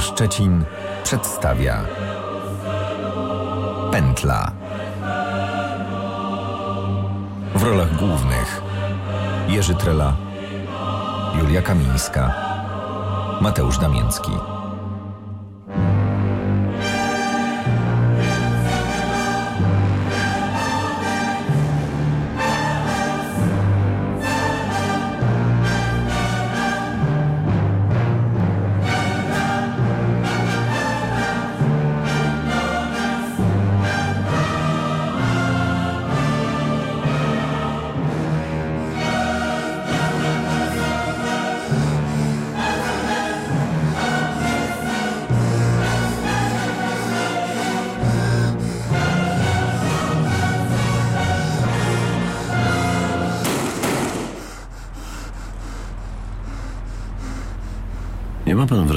Szczecin przedstawia Pętla. W rolach głównych Jerzy Trela, Julia Kamińska, Mateusz Damięcki.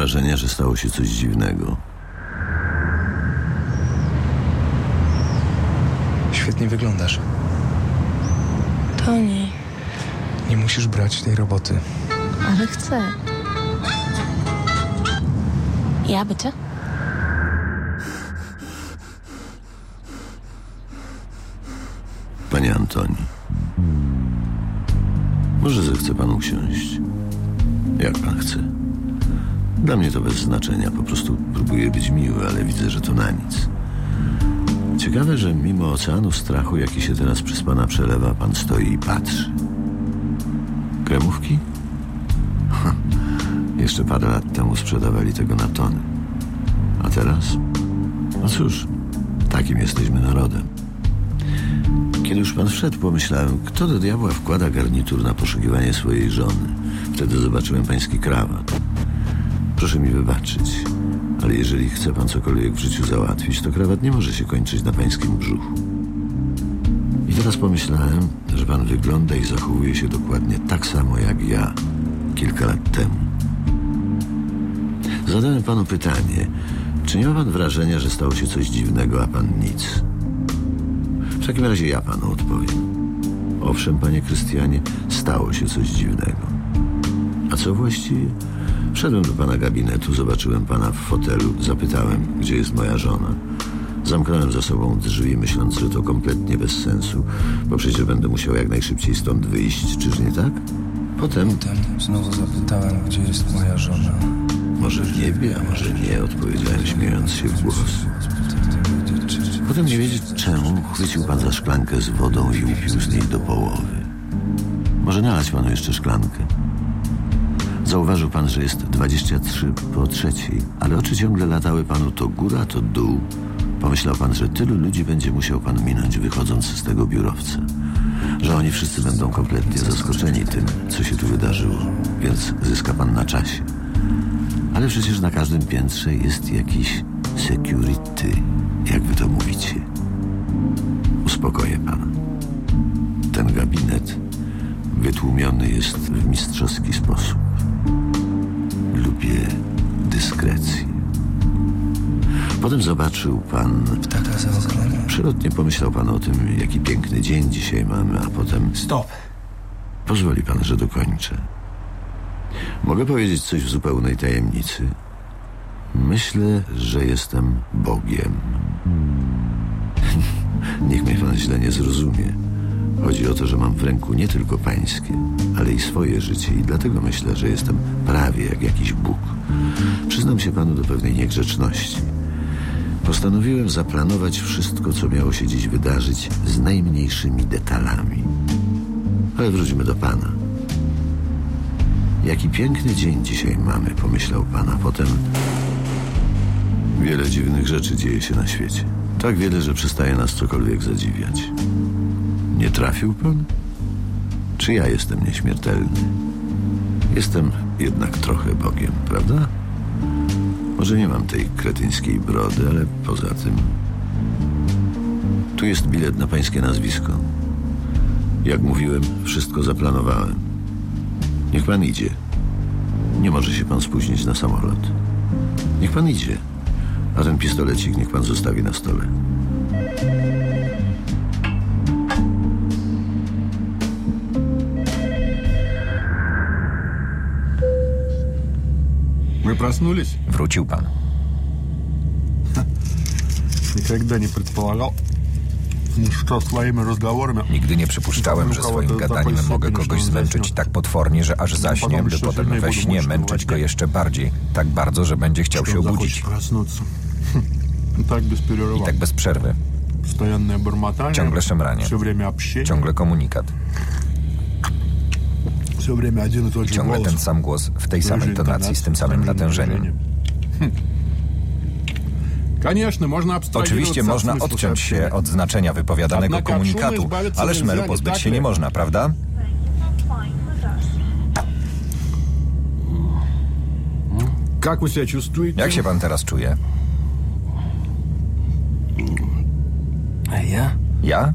Nie ma pan wrażenia, że stało się coś dziwnego? Świetnie wyglądasz. Toni, Nie musisz brać tej roboty. ale chcę. Ja bitte? Panie Antoni. Może zechce pan usiąść? Jak pan chce. Dla mnie to bez znaczenia. Po prostu próbuję być miły, ale widzę, że to na nic. Ciekawe, że mimo oceanu strachu, jaki się teraz przez pana przelewa, pan stoi i patrzy. Kremówki? Ha, jeszcze parę lat temu sprzedawali tego na tony. A teraz? No cóż, takim jesteśmy narodem. Kiedy już pan wszedł, pomyślałem, kto do diabła wkłada garnitur na poszukiwanie swojej żony. Wtedy zobaczyłem pański krawat. Proszę mi wybaczyć, ale jeżeli chce pan cokolwiek w życiu załatwić, to krawat nie może się kończyć na pańskim brzuchu. I teraz pomyślałem, że pan wygląda i zachowuje się dokładnie tak samo jak ja kilka lat temu. Zadałem panu pytanie, czy nie ma pan wrażenia, że stało się coś dziwnego, a pan nic? W takim razie ja panu odpowiem. Owszem, panie Krystianie, stało się coś dziwnego. A co właściwie? Wszedłem do pana gabinetu, zobaczyłem pana w fotelu, zapytałem, gdzie jest moja żona. Zamknąłem za sobą drzwi, myśląc, że to kompletnie bez sensu, bo przecież będę musiał jak najszybciej stąd wyjść, czyż nie tak? Potem, Potem znowu zapytałem, gdzie jest moja żona. może w niebie, a może nie, odpowiedziałem śmiejąc się w głos. Potem nie wiedzieć czemu, chwycił pan za szklankę z wodą i upił z niej do połowy. Może nalać panu jeszcze szklankę? Zauważył pan, że jest 23 po trzeciej, ale oczy ciągle latały panu to góra, to dół. Pomyślał pan, że tylu ludzi będzie musiał pan minąć, wychodząc z tego biurowca. Że oni wszyscy będą kompletnie zaskoczeni tym, co się tu wydarzyło, więc zyska pan na czasie. Ale przecież na każdym piętrze jest jakiś security, jak wy to mówicie. Uspokoję pana. Ten gabinet wytłumiony jest w mistrzowski sposób. Lubię dyskrecję. Potem zobaczył pan... Ptaka za oknem. Przelotnie pomyślał pan o tym, jaki piękny dzień dzisiaj mamy, a potem... Stop! Pozwoli pan, że dokończę. Mogę powiedzieć coś w zupełnej tajemnicy. Myślę, że jestem Bogiem. Niech mnie pan źle nie zrozumie. Chodzi o to, że mam w ręku nie tylko pańskie, ale i swoje życie i dlatego myślę, że jestem prawie jak jakiś Bóg. Przyznam się panu do pewnej niegrzeczności. Postanowiłem zaplanować wszystko, co miało się dziś wydarzyć z najmniejszymi detalami. Ale wróćmy do pana. Jaki piękny dzień dzisiaj mamy, pomyślał pan, a potem wiele dziwnych rzeczy dzieje się na świecie. Tak wiele, że przestaje nas cokolwiek zadziwiać. Nie trafił pan? Czy ja jestem nieśmiertelny? Jestem jednak trochę Bogiem, prawda? Może nie mam tej kretyńskiej brody, ale poza tym... Tu jest bilet na pańskie nazwisko. Jak mówiłem, wszystko zaplanowałem. Niech pan idzie. Nie może się pan spóźnić na samolot. Niech pan idzie. A ten pistolecik niech pan zostawi na stole. Вы проснулись? Wrócił pan. Никогда не предполагал, что своими разговорами... Nigdy nie przypuszczałem, że swoim gadaniem mogę kogoś zmęczyć tak potwornie, że aż zaśnie, by potem we śnie męczyć go jeszcze bardziej. Tak bardzo, że będzie chciał się что он захочет obudzić. проснуться. И так без перерыва. I tak bez przerwy. Постоянное бормотание. Ciągle szemranie. Все время общение. Ciągle komunikat. I ciągle ten sam głos, w tej samej tonacji, z tym samym natężeniem. Oczywiście można odciąć się od znaczenia wypowiadanego komunikatu, ale szmeru pozbyć się nie można, prawda? Jak się pan teraz czuje? Ja? Ja?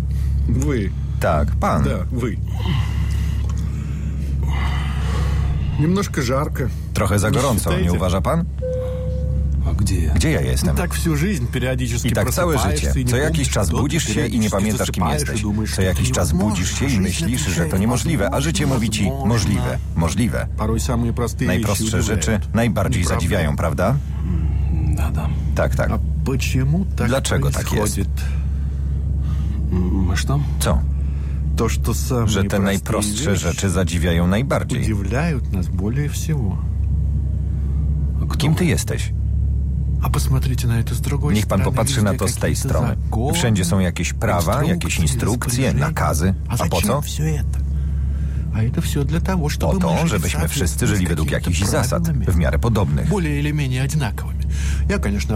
Tak, pan. Да, вы. Немножко жарко. Trochę za gorąco, nie Считаете? uważa pan? A gdzie ja? Gdzie ja jestem? Так всю жизнь периодически I tak całe просыпаешься życie. и не Co jakiś помнишь, czas что budzisz się i nie периодически pamiętasz, kim засыпаешь и jesteś. думаешь, Co что jakiś это czas невозможно, budzisz się а i жизнь myślisz, że to отвечает, niemożliwe, a życie mówi ci возможно. możliwe, możliwe. Порой самые простые Najprostsze вещи rzeczy удивляют. najbardziej Неправда? zadziwiają, prawda? Nada. Tak, tak. А почему так Dlaczego tak происходит? My что? Co? że te najprostsze rzeczy zadziwiają najbardziej. Kim ty jesteś? Niech pan popatrzy na to z tej strony. Wszędzie są jakieś prawa, jakieś instrukcje, nakazy. A po co? Po to, żebyśmy wszyscy żyli według jakichś zasad, w miarę podobnych.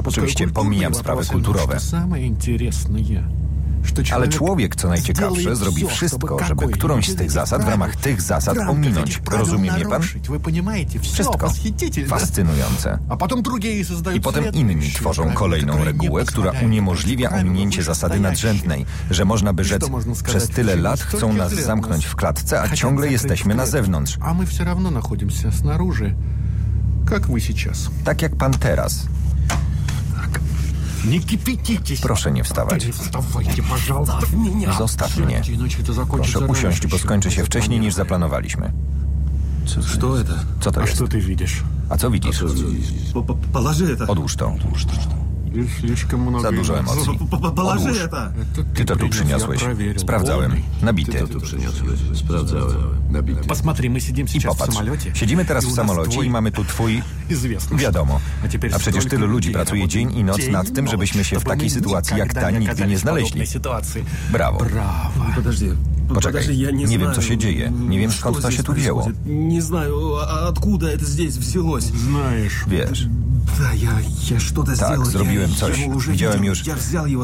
Oczywiście pomijam sprawy kulturowe. что самое интересное, что Ale человек człowiek, co najciekawsze, сделает zrobi всё, wszystko, чтобы żeby którąś z какое-нибудь tych zasad w ramach tych zasad в рамках ominąć. этих правил Rozumie mnie pan? нарушить. Вы понимаете? Все Wszystko. восхитительно. Fascynujące. A potem drugie I potem inni tworzą kolejną regułę, która uniemożliwia ominięcie zasady nadrzędnej, że można by rzec, przez tyle lat chcą nas zamknąć w klatce, a ciągle jesteśmy na zewnątrz. А мы все равно находимся снаружи, как вы сейчас. Tak jak pan teraz. Nie Proszę nie wstawać. Zostaw mnie. Proszę usiąść, bo skończy się wcześniej niż zaplanowaliśmy. Co to jest? Co ty widzisz? A co widzisz? Odłóż to. Odłóż to. Za dużo emocji. Ty to tu przyniosłeś. Sprawdzałem. Nabity. Ty to tu przyniosłeś. Sprawdzałem. Nabity. I popatrz. Siedzimy teraz w samolocie i mamy tu twój... Wiadomo. A przecież tylu ludzi pracuje dzień i noc nad tym, żebyśmy się w takiej sytuacji jak ta nigdy nie znaleźli. Brawo. Poczekaj, nie wiem co się dzieje. Nie wiem skąd to się tu wzięło. Wiesz. Tak, zrobiłem coś. Widziałem już.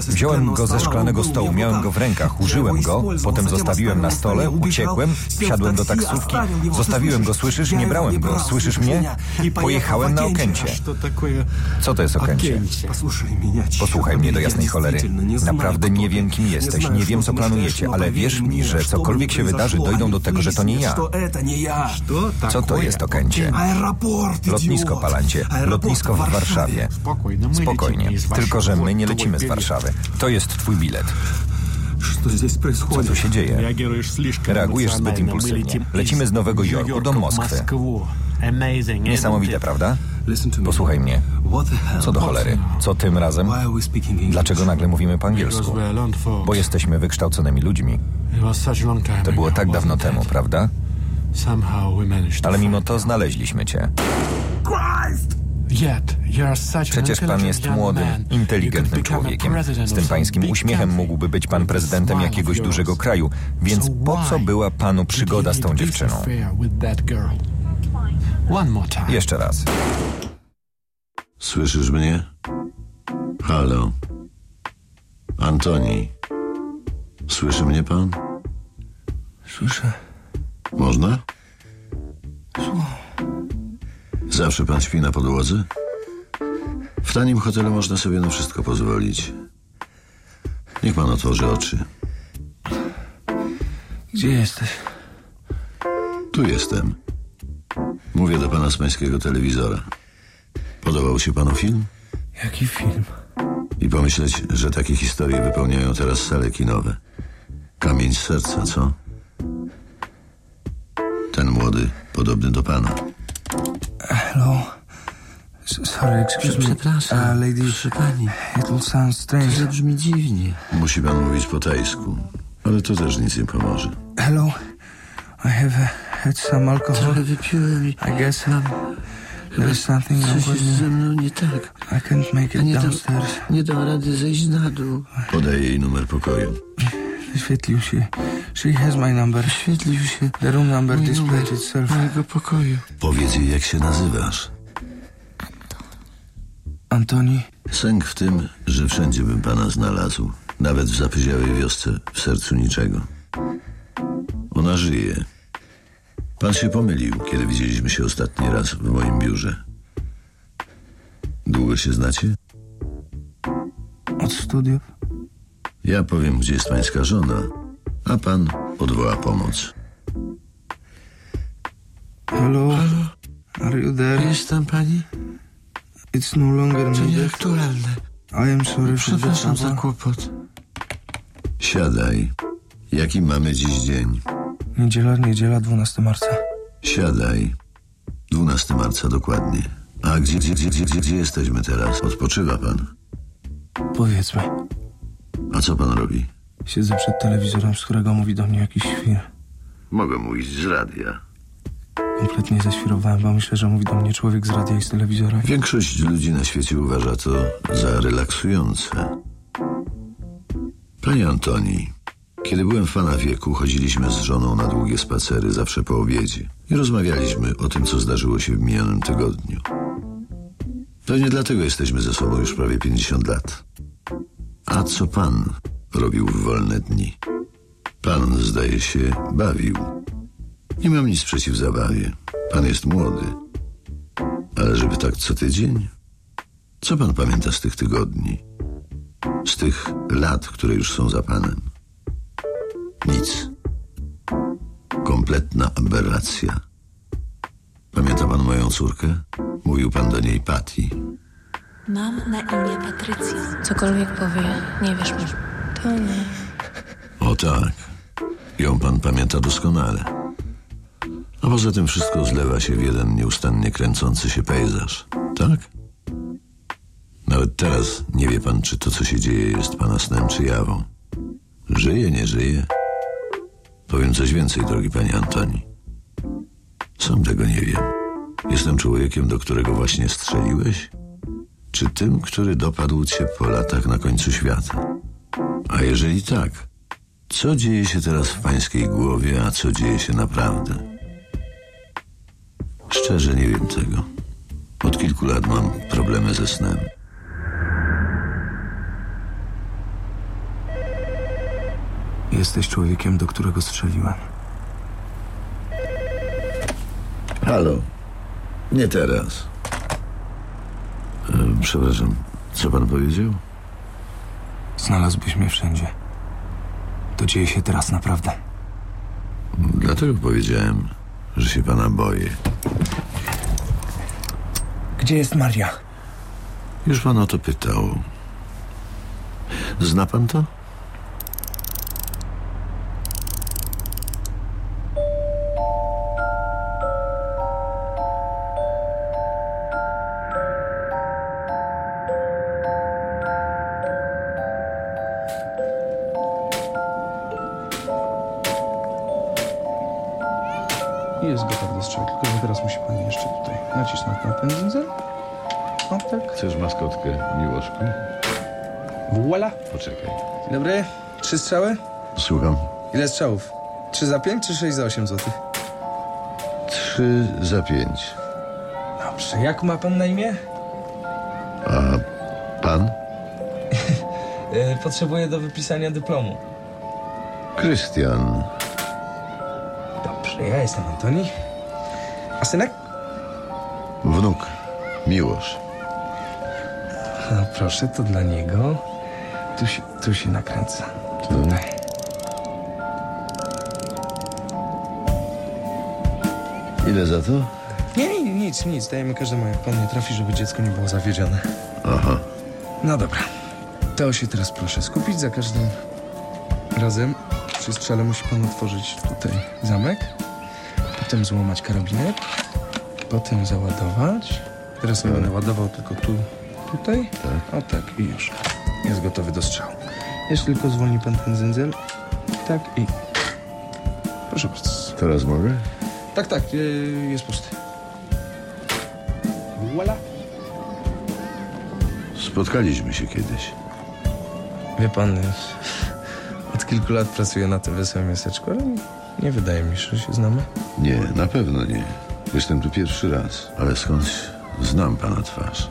Wziąłem go ze szklanego stołu, miałem go w rękach, użyłem go, potem zostawiłem na stole, uciekłem, wsiadłem do taksówki, zostawiłem go, słyszysz? Nie brałem go, słyszysz mnie? Pojechałem na Okęcie. Co to jest Okęcie? Posłuchaj mnie do jasnej cholery. Naprawdę nie wiem, kim jesteś, nie wiem, co planujecie, ale wierz mi, że cokolwiek się wydarzy, dojdą do tego, że to nie ja. Co to jest Okęcie? Lotnisko, palancie. Lotnisko w Warszawie. Spokojnie, tylko że my nie lecimy z Warszawy. To jest twój bilet. Co tu się dzieje? Reagujesz zbyt impulsywnie. Lecimy z Nowego Jorku do Moskwy. Niesamowite, prawda? Posłuchaj mnie. Co do cholery? Co tym razem? Dlaczego nagle mówimy po angielsku? Bo jesteśmy wykształconymi ludźmi. To było tak dawno temu, prawda? Ale mimo to znaleźliśmy cię. Przecież pan jest młodym, inteligentnym człowiekiem. Z tym pańskim uśmiechem mógłby być pan prezydentem jakiegoś dużego kraju. Więc po co była panu przygoda z tą dziewczyną? Jeszcze raz. Słyszysz mnie? Halo? Antoni? Słyszy mnie pan? Słyszę. Można? Zawsze pan śpi na podłodze? W tanim hotelu można sobie na wszystko pozwolić. Niech pan otworzy oczy. Gdzie jesteś? Tu jestem. Mówię do pana z pańskiego telewizora. Podobał się panu film? Jaki film? I pomyśleć, że takie historie wypełniają teraz sale kinowe. Kamień z serca, co? Ten młody, podobny do pana. Hello? S- Sorry, excuse me. Przepraszam. Uh, lady, Proszę pani. it will sound To strange. brzmi dziwnie. Musi pan mówić po tajsku. Ale to też nic nie pomoże. Hello, I have uh, had some alcohol. Trochę wypiłem i I guess mam... there's something wrong Coś with jest ze mną nie tak. I can't make it nie dam, downstairs. nie dam rady zejść na dół. Podaję jej numer pokoju. Wyświetlił się. She has my number. Wyświetlił się The room number mój displayed itself. mojego pokoju. Powiedz jej, jak się nazywasz. Antoni, Sęk w tym, że wszędzie bym pana znalazł. Nawet w zapyziałej wiosce, w sercu niczego. Ona żyje. Pan się pomylił, kiedy widzieliśmy się ostatni raz w moim biurze. Długo się znacie? od studiów. Ja powiem, gdzie jest pańska żona, a pan odwoła pomoc. Hello? Are you there? Jest tam pani? It's no longer To nieaktualne. I am sorry for the Przepraszam za kłopot. Siadaj. Jaki mamy dziś dzień? Niedziela, niedziela, 12 marca. Siadaj. 12 marca dokładnie. A gdzie, gdzie, gdzie, gdzie, gdzie, gdzie jesteśmy teraz? Odpoczywa pan. Powiedzmy. A co pan robi? Siedzę przed telewizorem, z którego mówi do mnie jakiś świr. Mogę mówić z radia. Kompletnie zaświrowałem, bo myślę, że mówi do mnie człowiek z radia i z telewizora. Większość ludzi na świecie uważa to za relaksujące. Panie Antoni, kiedy byłem w pana wieku, chodziliśmy z żoną na długie spacery, zawsze po obiedzie. I rozmawialiśmy o tym, co zdarzyło się w minionym tygodniu. Pewnie dlatego jesteśmy ze sobą już prawie 50 lat. A co pan robił w wolne dni? Pan, zdaje się, bawił. Nie mam nic przeciw zabawie. Pan jest młody. Ale żeby tak co tydzień? Co pan pamięta z tych tygodni? Z tych lat, które już są za panem? Nic. Kompletna aberracja. Pamięta pan moją córkę? Mówił pan do niej Patty. Mam na imię Patrycja. Cokolwiek powie, nie wiesz mi. To nie. O tak. Ją pan pamięta doskonale. A poza tym wszystko zlewa się w jeden nieustannie kręcący się pejzaż. Tak? Nawet teraz nie wie pan, czy to, co się dzieje, jest pana snem czy jawą. Żyje, nie żyje? Powiem coś więcej, drogi panie Antoni. Sam tego nie wiem. Jestem człowiekiem, do którego właśnie strzeliłeś? Czy tym, który dopadł cię po latach na końcu świata? A jeżeli tak, co dzieje się teraz w pańskiej głowie, a co dzieje się naprawdę? Szczerze nie wiem tego. Od kilku lat mam problemy ze snem. Jesteś człowiekiem, do którego strzeliłem. Halo. Nie teraz. Przepraszam, co pan powiedział? Znalazłbyś mnie wszędzie. To dzieje się teraz naprawdę. Dlatego powiedziałem, że się pana boję. Gdzie jest Maria? Już pan o to pytał. Zna pan to? Gotowy do strzału, tylko że teraz musi pani jeszcze tutaj nacisnąć na ten dzyndzel. O tak. Chcesz maskotkę, miłoszku? Voila. Poczekaj. Dzień dobry. Trzy strzały? Słucham. Ile strzałów? Trzy za pięć czy sześć za osiem złotych? Trzy za pięć. Dobrze. Jak ma pan na imię? A pan? Yy, potrzebuję do wypisania dyplomu. Krystian. Dobrze, ja jestem Antoni. Synek? Wnuk. Miłosz. No proszę, to dla niego. Tu się, tu się nakręca. Tutaj. Ile za to? Nie, nie, nic, nic. Dajemy każdemu, jak pan nie trafi, żeby dziecko nie było zawiedzione. Aha. No dobra. To się teraz proszę skupić. Za każdym razem przy strzale musi pan otworzyć tutaj zamek. Potem złamać karabinet. Potem załadować. Teraz ja będę ładował tylko tu, tutaj. Tak. O tak, i już. Jest gotowy do strzału. Jeszcze tylko zwolni pan ten zędzel. Tak i... Proszę bardzo. Teraz mogę? Tak, tak, yy, jest pusty. Voila. Spotkaliśmy się kiedyś. Wie pan, y, od kilku lat pracuję na tym wesołym miasteczku, ale nie wydaje mi się, że się znamy. Nie, na pewno nie. Jestem tu pierwszy raz, ale skądś znam pana twarz.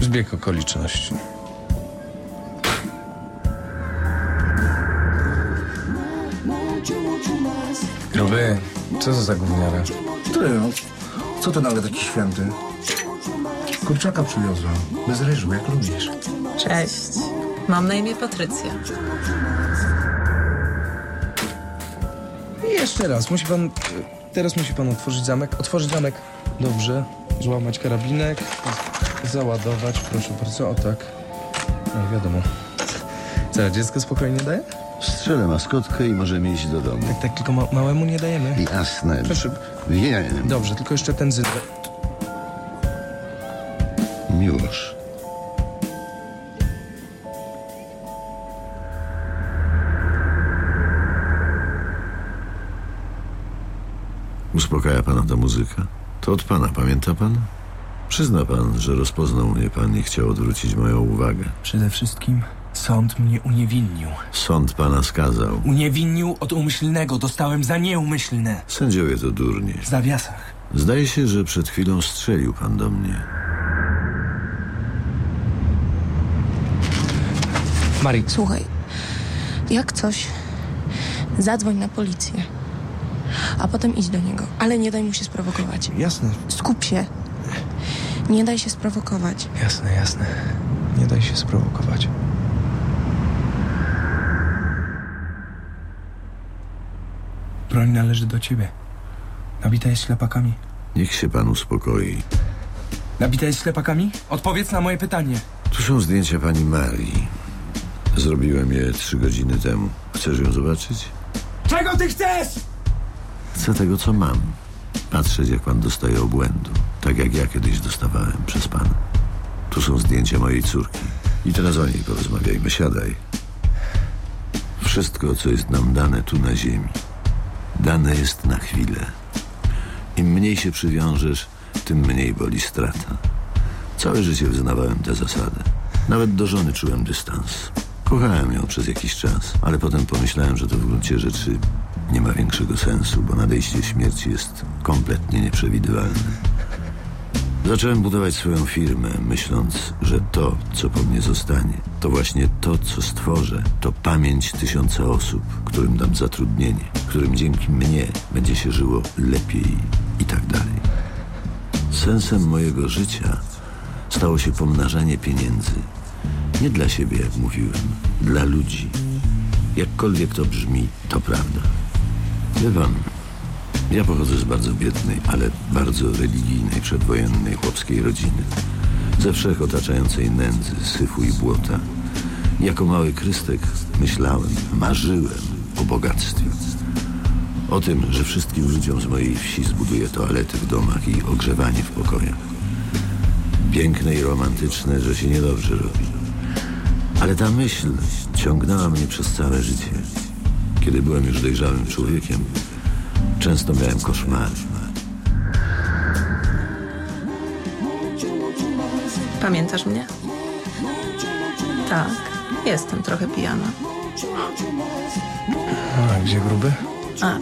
Zbieg okoliczności. Gruby, co za gówniara? Ty, no, co ty nagle taki święty? Kurczaka przywiozłem. Bez ryżu, jak lubisz. Cześć. Mam na imię Patrycja. Jeszcze raz, musi pan... Teraz musi pan otworzyć zamek. Otworzyć zamek. Dobrze. Złamać karabinek. Załadować, proszę bardzo. O tak. No wiadomo. Co, dziecko spokojnie daje? Strzelę maskotkę i możemy iść do domu. Tak, tak, tylko ma małemu nie dajemy. Jasne. Proszę. Wiem. Dobrze, tylko jeszcze ten zyn... Miłosz. Uspokaja pana ta muzyka? To od pana, pamięta pan? Przyzna pan, że rozpoznał mnie pan i chciał odwrócić moją uwagę. Przede wszystkim sąd mnie uniewinnił. Sąd pana skazał. Uniewinnił od umyślnego, dostałem za nieumyślne. Sędziowie to durnie. W zawiasach. Zdaje się, że przed chwilą strzelił pan do mnie. Mari, Słuchaj, jak coś, zadzwoń na policję. A potem idź do niego, ale nie daj mu się sprowokować. jasne, Skup się. Nie daj się sprowokować. jasne, jasne. Nie daj się sprowokować. Broń należy do ciebie. Nabita jest ślepakami. Niech się pan uspokoi. Nabita jest ślepakami? Odpowiedz na moje pytanie. Tu są zdjęcia pani Marii. Zrobiłem je trzy godziny temu. Chcesz ją zobaczyć? Czego ty chcesz? Chcę tego, co mam. Patrzeć, jak pan dostaje obłędu. Tak jak ja kiedyś dostawałem przez pana. Tu są zdjęcia mojej córki. I teraz o niej porozmawiajmy. Siadaj. Wszystko, co jest nam dane tu na ziemi, dane jest na chwilę. Im mniej się przywiążesz, tym mniej boli strata. Całe życie wyznawałem tę zasadę. Nawet do żony czułem dystans. Kochałem ją przez jakiś czas, ale potem pomyślałem, że to w gruncie rzeczy nie ma większego sensu, bo nadejście śmierci jest kompletnie nieprzewidywalne. Zacząłem budować swoją firmę, myśląc, że to, co po mnie zostanie, to właśnie to, co stworzę, to pamięć tysiąca osób, którym dam zatrudnienie, którym dzięki mnie będzie się żyło lepiej i tak dalej. Sensem mojego życia stało się pomnażanie pieniędzy. Nie dla siebie, jak mówiłem, dla ludzi. Jakkolwiek to brzmi, to prawda. Wie pan, ja pochodzę z bardzo biednej, ale bardzo religijnej, przedwojennej chłopskiej rodziny. Ze wszech otaczającej nędzy, syfu i błota. Jako mały krystek myślałem, marzyłem o bogactwie. O tym, że wszystkim ludziom z mojej wsi zbuduję toalety w domach i ogrzewanie w pokojach. Piękne i romantyczne, że się niedobrze robi. Ale ta myśl ciągnęła mnie przez całe życie. Kiedy byłem już dojrzałym człowiekiem, często miałem koszmary. Pamiętasz mnie? Tak, jestem trochę pijana. A gdzie gruby? A tam.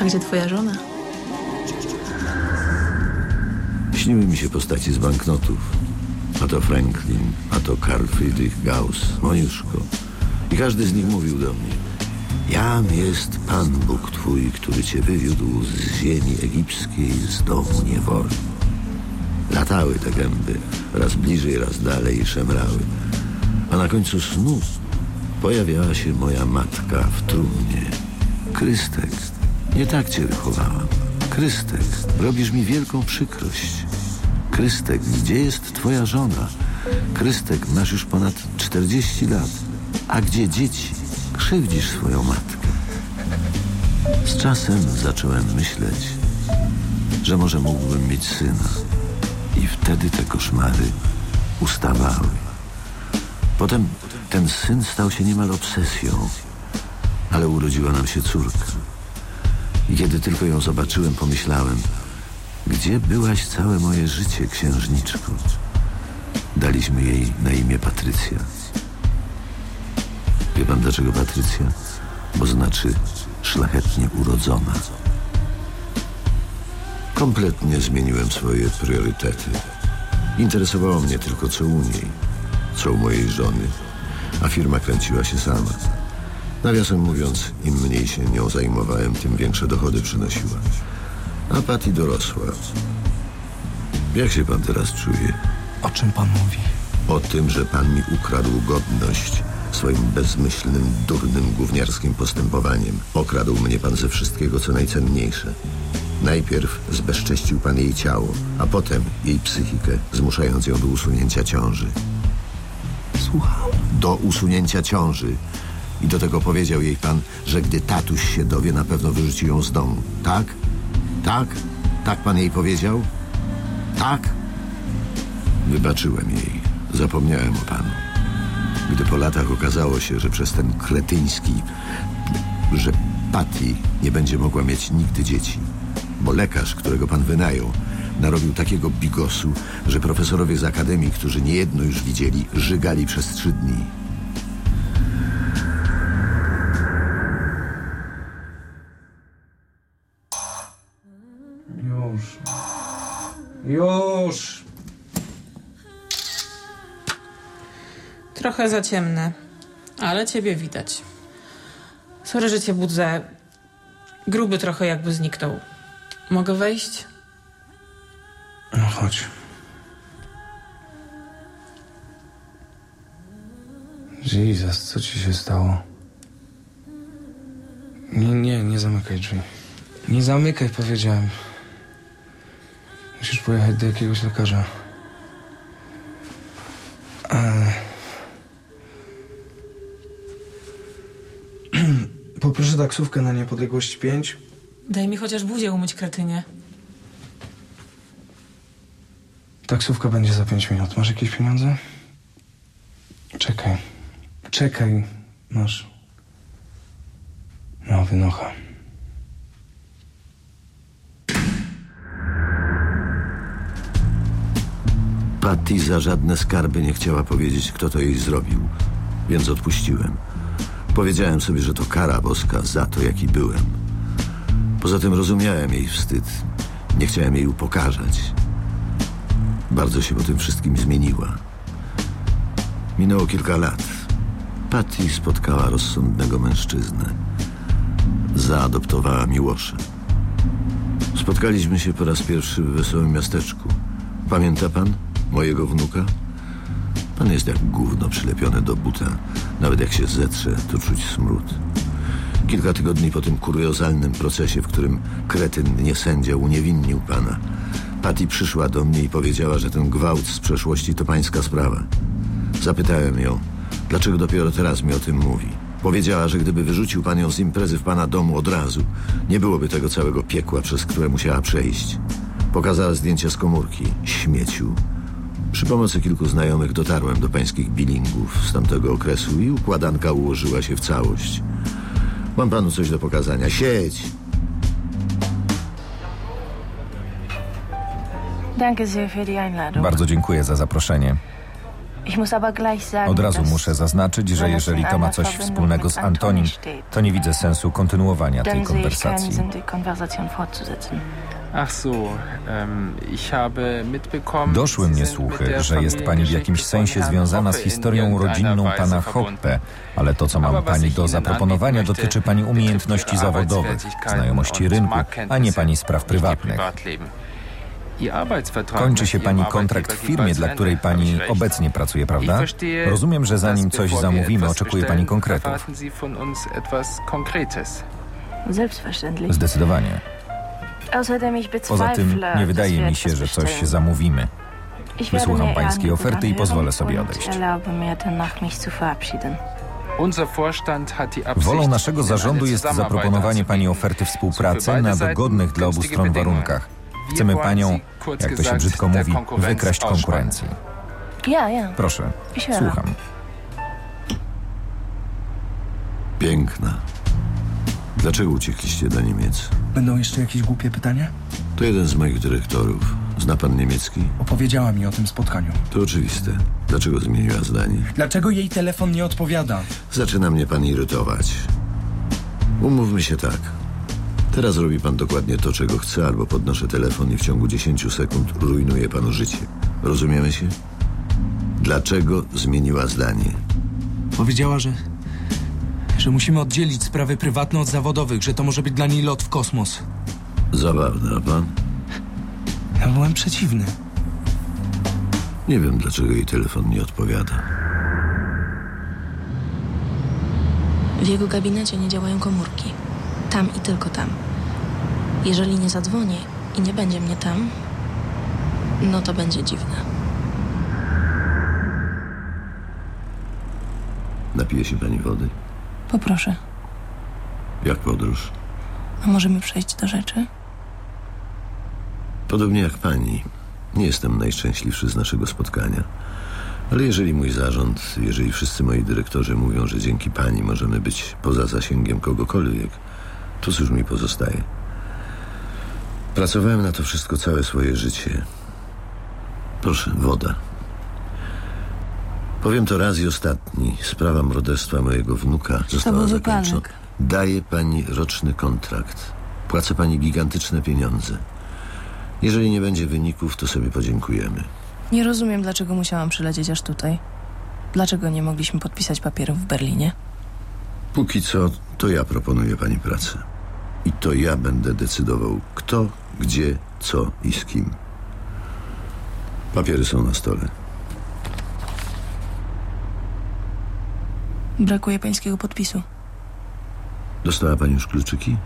A gdzie twoja żona? Śniły mi się postaci z banknotów. A to Franklin, a to Karl Friedrich Gauss, Moniuszko. I każdy z nich mówił do mnie. Jam jest Pan Bóg Twój, który Cię wywiódł z ziemi egipskiej, z domu niewoli. Latały te gęby, raz bliżej, raz dalej i szemrały. A na końcu snu pojawiała się moja matka w trumnie. Krystek, nie tak Cię wychowałam. Krystek, robisz mi wielką przykrość. Krystek, gdzie jest Twoja żona? Krystek, masz już ponad 40 lat. A gdzie dzieci? Krzywdzisz swoją matkę. Z czasem zacząłem myśleć, że może mógłbym mieć syna. I wtedy te koszmary ustawały. Potem ten syn stał się niemal obsesją, ale urodziła nam się córka. I kiedy tylko ją zobaczyłem, pomyślałem, gdzie byłaś całe moje życie, księżniczko? Daliśmy jej na imię Patrycja. Wie pan dlaczego Patrycja? Bo znaczy szlachetnie urodzona. Kompletnie zmieniłem swoje priorytety. Interesowało mnie tylko co u niej, co u mojej żony, a firma kręciła się sama. Nawiasem mówiąc, im mniej się nią zajmowałem, tym większe dochody przynosiła. A Patty dorosła. Jak się pan teraz czuje? O czym pan mówi? O tym, że pan mi ukradł godność swoim bezmyślnym, durnym, gówniarskim postępowaniem. Okradł mnie pan ze wszystkiego, co najcenniejsze. Najpierw zbezcześcił pan jej ciało, a potem jej psychikę, zmuszając ją do usunięcia ciąży. Słucham? Do usunięcia ciąży. I do tego powiedział jej pan, że gdy tatuś się dowie, na pewno wyrzuci ją z domu. Tak? Tak? Tak pan jej powiedział? Tak? Wybaczyłem jej. Zapomniałem o panu. Gdy po latach okazało się, że przez ten kretyński, że Patty nie będzie mogła mieć nigdy dzieci, bo lekarz, którego pan wynajął, narobił takiego bigosu, że profesorowie z akademii, którzy niejedno już widzieli, żygali przez trzy dni. Już. Już. Trochę za ciemne, ale ciebie widać. Sorry, że cię budzę. Gruby trochę jakby zniknął. Mogę wejść? No chodź. Jesus, co ci się stało? Nie, nie, nie zamykaj drzwi. Nie zamykaj, powiedziałem. Musisz pojechać do jakiegoś lekarza. E... Poproszę taksówkę na niepodległość 5. Daj mi chociaż buzię umyć, kretynie. Taksówka będzie za 5 minut. Masz jakieś pieniądze? Czekaj. Czekaj. Masz. No, wynocha. Patty za żadne skarby nie chciała powiedzieć, kto to jej zrobił, więc odpuściłem. Powiedziałem sobie, że to kara boska za to, jaki byłem. Poza tym rozumiałem jej wstyd. Nie chciałem jej upokarzać. Bardzo się po tym wszystkim zmieniła. Minęło kilka lat. Patty spotkała rozsądnego mężczyznę. Zaadoptowała Miłosza. Spotkaliśmy się po raz pierwszy w wesołym miasteczku. Pamięta pan mojego wnuka? Pan jest jak gówno przylepione do buta. Nawet jak się zetrze, to czuć smród. Kilka tygodni po tym kuriozalnym procesie, w którym kretyn, nie sędzia, uniewinnił pana, Patty przyszła do mnie i powiedziała, że ten gwałt z przeszłości to pańska sprawa. Zapytałem ją, dlaczego dopiero teraz mi o tym mówi. Powiedziała, że gdyby wyrzucił pan ją z imprezy w pana domu od razu, nie byłoby tego całego piekła, przez które musiała przejść. Pokazała zdjęcia z komórki, śmieciu. Przy pomocy kilku znajomych dotarłem do pańskich billingów z tamtego okresu i układanka ułożyła się w całość. Mam panu coś do pokazania. Siedź! Danke sehr für die Einladung. Bardzo dziękuję za zaproszenie. Ich muss aber gleich sagen, Od razu dass- muszę zaznaczyć, że jeżeli to ma coś wspólnego z Antonim, to nie widzę sensu kontynuowania tej Dann sehe ich keinen konwersacji. Sinn, die Konversation fortzusetzen. Ach so, ähm, ich habe mitbekommen, Doszły mnie słuchy, że jest pani w jakimś sensie związana z historią rodzinną pana. Hoppe, ale to, co mam pani do zaproponowania, dotyczy pani umiejętności zawodowych, znajomości rynku, a nie pani spraw prywatnych. Kończy się pani kontrakt w firmie, dla której pani obecnie pracuje, prawda? Rozumiem, że zanim coś zamówimy, oczekuje pani konkretów. Zdecydowanie. Poza tym nie wydaje mi się, że coś zamówimy. Wysłucham pańskiej oferty i pozwolę sobie odejść. Wolą naszego zarządu jest zaproponowanie pani oferty współpracy na dogodnych dla obu stron warunkach. Chcemy panią, jak to się brzydko mówi, wykraść konkurencji. Ja, ja. Proszę, słucham. Piękna. Dlaczego uciekliście do Niemiec? Będą jeszcze jakieś głupie pytania? To jeden z moich dyrektorów. Zna pan niemiecki? Opowiedziała mi o tym spotkaniu. To oczywiste. Dlaczego zmieniła zdanie? Dlaczego jej telefon nie odpowiada? Zaczyna mnie pan irytować. Umówmy się tak. Teraz robi pan dokładnie to, czego chce, albo podnoszę telefon i w ciągu 10 sekund rujnuję panu życie. Rozumiemy się? Dlaczego zmieniła zdanie? Powiedziała, że... że musimy oddzielić sprawy prywatne od zawodowych, że to może być dla niej lot w kosmos. Zabawne, a pan? Ja byłem przeciwny. Nie wiem, dlaczego jej telefon nie odpowiada. W jego gabinecie nie działają komórki. Tam i tylko tam. Jeżeli nie zadzwonię i nie będzie mnie tam, no to będzie dziwne. Napije się pani wody? Poproszę. Jak podróż? A możemy przejść do rzeczy? Podobnie jak pani. Nie jestem najszczęśliwszy z naszego spotkania. Ale jeżeli mój zarząd, jeżeli wszyscy moi dyrektorzy mówią, że dzięki pani możemy być poza zasięgiem kogokolwiek, to cóż mi pozostaje? Pracowałem na to wszystko całe swoje życie. Proszę, woda. Powiem to raz i ostatni. Sprawa morderstwa mojego wnuka została zakończona. Daje pani roczny kontrakt. Płacę pani gigantyczne pieniądze. Jeżeli nie będzie wyników, to sobie podziękujemy. Nie rozumiem, dlaczego musiałam przylecieć aż tutaj. Dlaczego nie mogliśmy podpisać papierów w Berlinie? Póki co, to ja proponuję pani pracę. I to ja będę decydował, kto, gdzie, co i z kim. Papiery są na stole. Brakuje pańskiego podpisu. Dostała pani już kluczyki?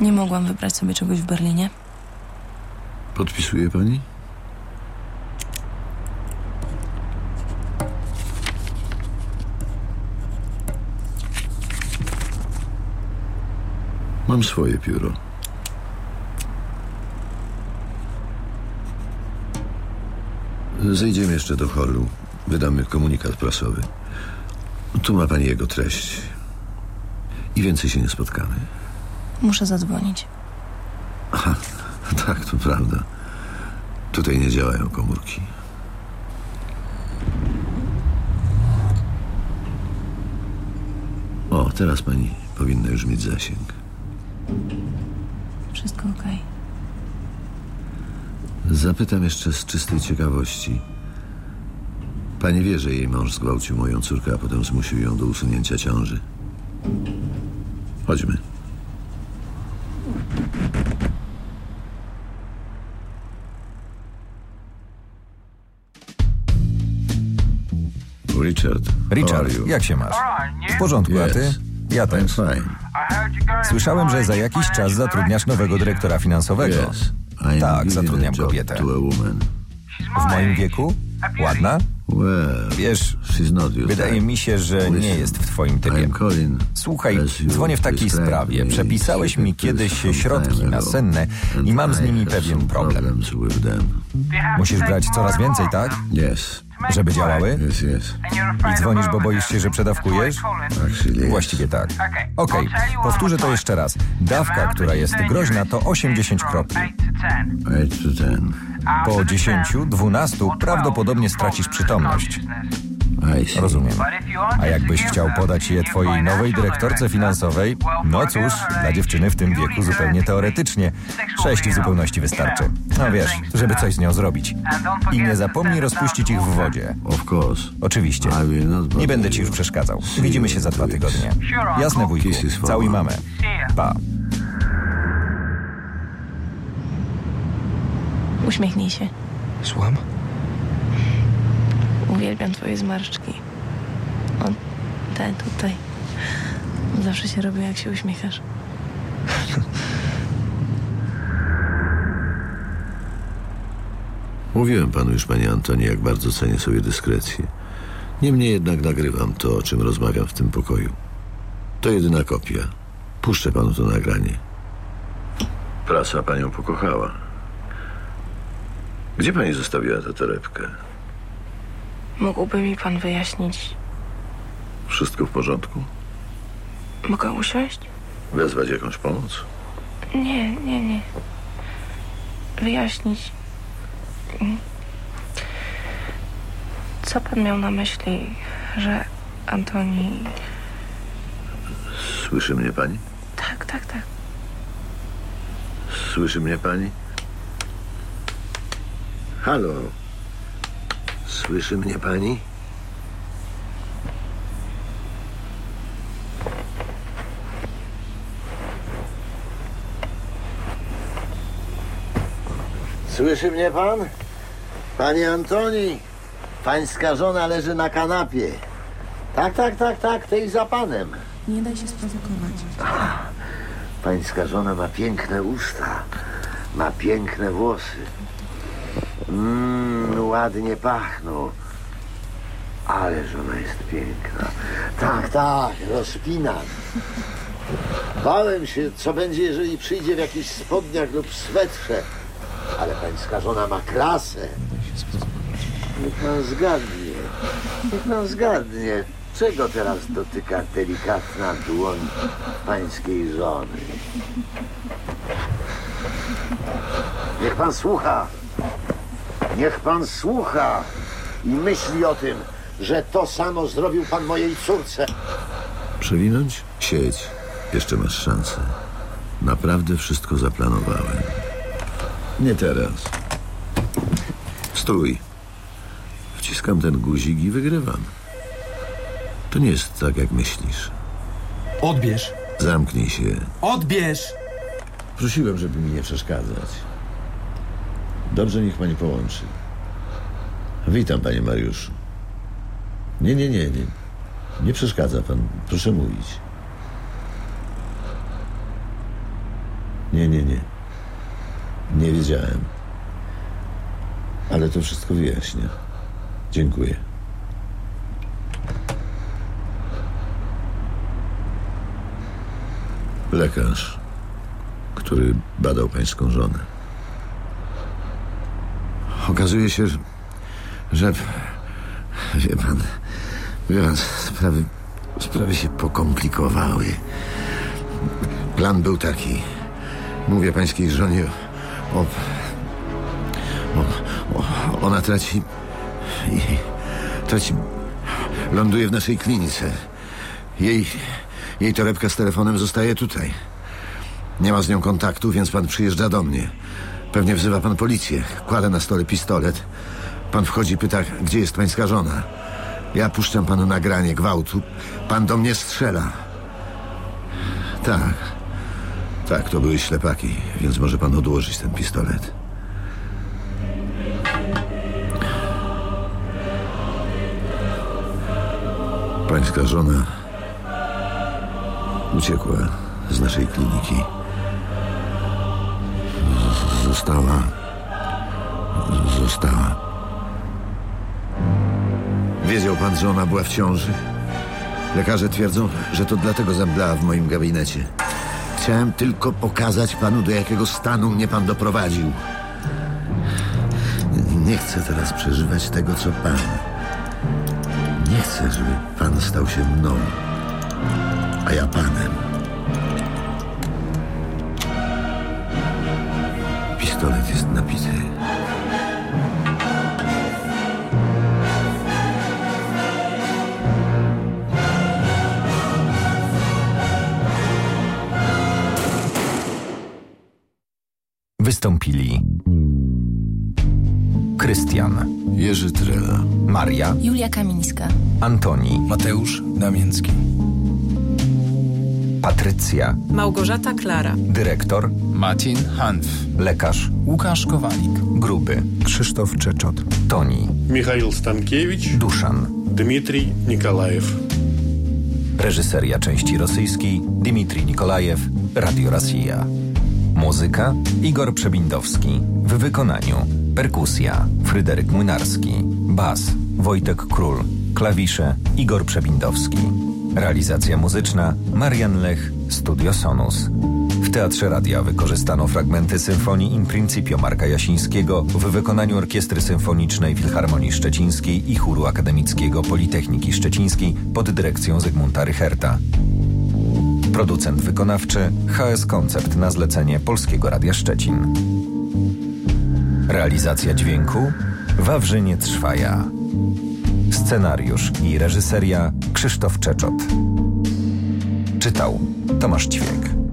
Nie mogłam wybrać sobie czegoś w Berlinie. Podpisuje pani? Mam swoje pióro. Zejdziemy jeszcze do holu. Wydamy komunikat prasowy. Tu ma pani jego treść. I więcej się nie spotkamy. Muszę zadzwonić. Aha, tak, to prawda. Tutaj nie działają komórki. O, teraz pani powinna już mieć zasięg. Wszystko okej. Zapytam jeszcze z czystej ciekawości. Pani wie, że jej mąż zgwałcił moją córkę, a potem zmusił ją do usunięcia ciąży. Chodźmy. Richard. Richard, jak się masz? W porządku, a ty? Ja I'm też. fine. Słyszałem, że za jakiś czas zatrudniasz nowego dyrektora finansowego. Yes. Tak, zatrudniam kobietę. W moim wieku? Ładna? Well, Wiesz, she's not your wydaje mi się, że nie jest w twoim typie. Słuchaj, dzwonię w takiej sprawie. Przepisałeś mi kiedyś środki nasenne i mam z nimi pewien problem. Musisz brać coraz więcej, tak? Yes. Żeby działały? Yes, yes. I dzwonisz, bo boisz się, że przedawkujesz? Actually, yes. Właściwie tak. Okej, powtórzę to jeszcze raz. Dawka, która jest groźna, to 80 kropli. 8 to 10. Po 10, 12 prawdopodobnie stracisz przytomność. I see. Rozumiem. A jakbyś chciał podać je twojej nowej dyrektorce finansowej, no cóż, dla dziewczyny w tym wieku zupełnie teoretycznie. Sześć w zupełności wystarczy. No wiesz, żeby coś z nią zrobić. I nie zapomnij rozpuścić ich w wodzie. Of course. Oczywiście. Nie będę ci już przeszkadzał. Widzimy się za dwa tygodnie. Jasne, wujku. Całuj mamę. Pa. Uśmiechnij się. Słucham? Uwielbiam twoje zmarszczki. O, te tutaj. Zawsze się robią, jak się uśmiechasz. Mówiłem panu już, panie Antoni, jak bardzo cenię sobie dyskrecję. Niemniej jednak nagrywam to, o czym rozmawiam w tym pokoju. To jedyna kopia. Puszczę panu to nagranie. Prasa panią pokochała. Gdzie pani zostawiła tę torebkę? Mógłby mi pan wyjaśnić? Wszystko w porządku? Mogę usiąść? Wezwać jakąś pomoc? Nie, nie, nie. Wyjaśnić. Co pan miał na myśli, że Antoni... Słyszy mnie pani? Tak, tak, tak. Słyszy mnie pani? Halo? Słyszy mnie pani? Słyszy mnie pan? Panie Antoni, pańska żona leży na kanapie. Tak, tak, tak, tak, tej za panem. Nie daj się sprowokować. Pańska żona ma piękne usta, ma piękne włosy. Mmm, ładnie pachną. Ale żona jest piękna. Tak, tak, rozpinam. Bałem się, co będzie, jeżeli przyjdzie w jakichś spodniach lub swetrze. Ale pańska żona ma klasę. Niech pan zgadnie. Niech pan zgadnie. Czego teraz dotyka delikatna dłoń pańskiej żony? Niech pan słucha. Niech pan słucha i myśli o tym, że to samo zrobił pan mojej córce. Przewinąć? Siedź. Jeszcze masz szansę. Naprawdę wszystko zaplanowałem. Nie teraz. Stój. Wciskam ten guzik i wygrywam. To nie jest tak, jak myślisz. Odbierz. Zamknij się. Odbierz! Prosiłem, żeby mi nie przeszkadzać. Dobrze, niech pani połączy. Witam, panie Mariuszu. Nie, nie, nie, nie. Nie przeszkadza pan. Proszę mówić. Nie, nie, nie. Nie wiedziałem. Ale to wszystko wyjaśnia. Dziękuję. Lekarz, który badał pańską żonę. Okazuje się, że, że wie pan, wie pan, sprawy, sprawy się pokomplikowały. Plan był taki. Mówię pańskiej żonie o, o, o ona traci traci ląduje w naszej klinice. Jej jej torebka z telefonem zostaje tutaj. Nie ma z nią kontaktu, więc pan przyjeżdża do mnie. Pewnie wzywa pan policję. Kładę na stole pistolet. Pan wchodzi, pyta, gdzie jest pańska żona. Ja puszczam panu nagranie gwałtu. Pan do mnie strzela. Tak. Tak, to były ślepaki, więc może pan odłożyć ten pistolet. Pańska żona uciekła z naszej kliniki. Została. Została. Wiedział pan, że ona była w ciąży? Lekarze twierdzą, że to dlatego zemdlała w moim gabinecie. Chciałem tylko pokazać panu, do jakiego stanu mnie pan doprowadził. Nie chcę teraz przeżywać tego, co pan. Nie chcę, żeby pan stał się mną, a ja panem. Jerzy Trela. Maria. Julia Kamińska. Antoni. Mateusz Damięcki. Patrycja. Małgorzata Klara. Dyrektor. Martin Hanf. Lekarz. Łukasz Kowalik. Gruby. Krzysztof Czeczot. Toni. Michał Stankiewicz. Duszan. Dmitrij Nikolajew. Reżyseria części rosyjskiej Dmitrij Nikolajew. Radio Rosja. Muzyka Igor Przebindowski. W wykonaniu perkusja Fryderyk Młynarski, bas Wojtek Król, klawisze Igor Przebindowski. Realizacja muzyczna Marian Lech, Studio Sonus. W Teatrze Radia wykorzystano fragmenty symfonii In Principio Marka Jasińskiego w wykonaniu Orkiestry Symfonicznej Filharmonii Szczecińskiej i Chóru Akademickiego Politechniki Szczecińskiej pod dyrekcją Zygmunta Rycherta. Producent wykonawczy HS Koncept na zlecenie Polskiego Radia Szczecin. Realizacja dźwięku Wawrzyniec Trwaja. Scenariusz i reżyseria Krzysztof Czeczot. Czytał Tomasz Ćwiek.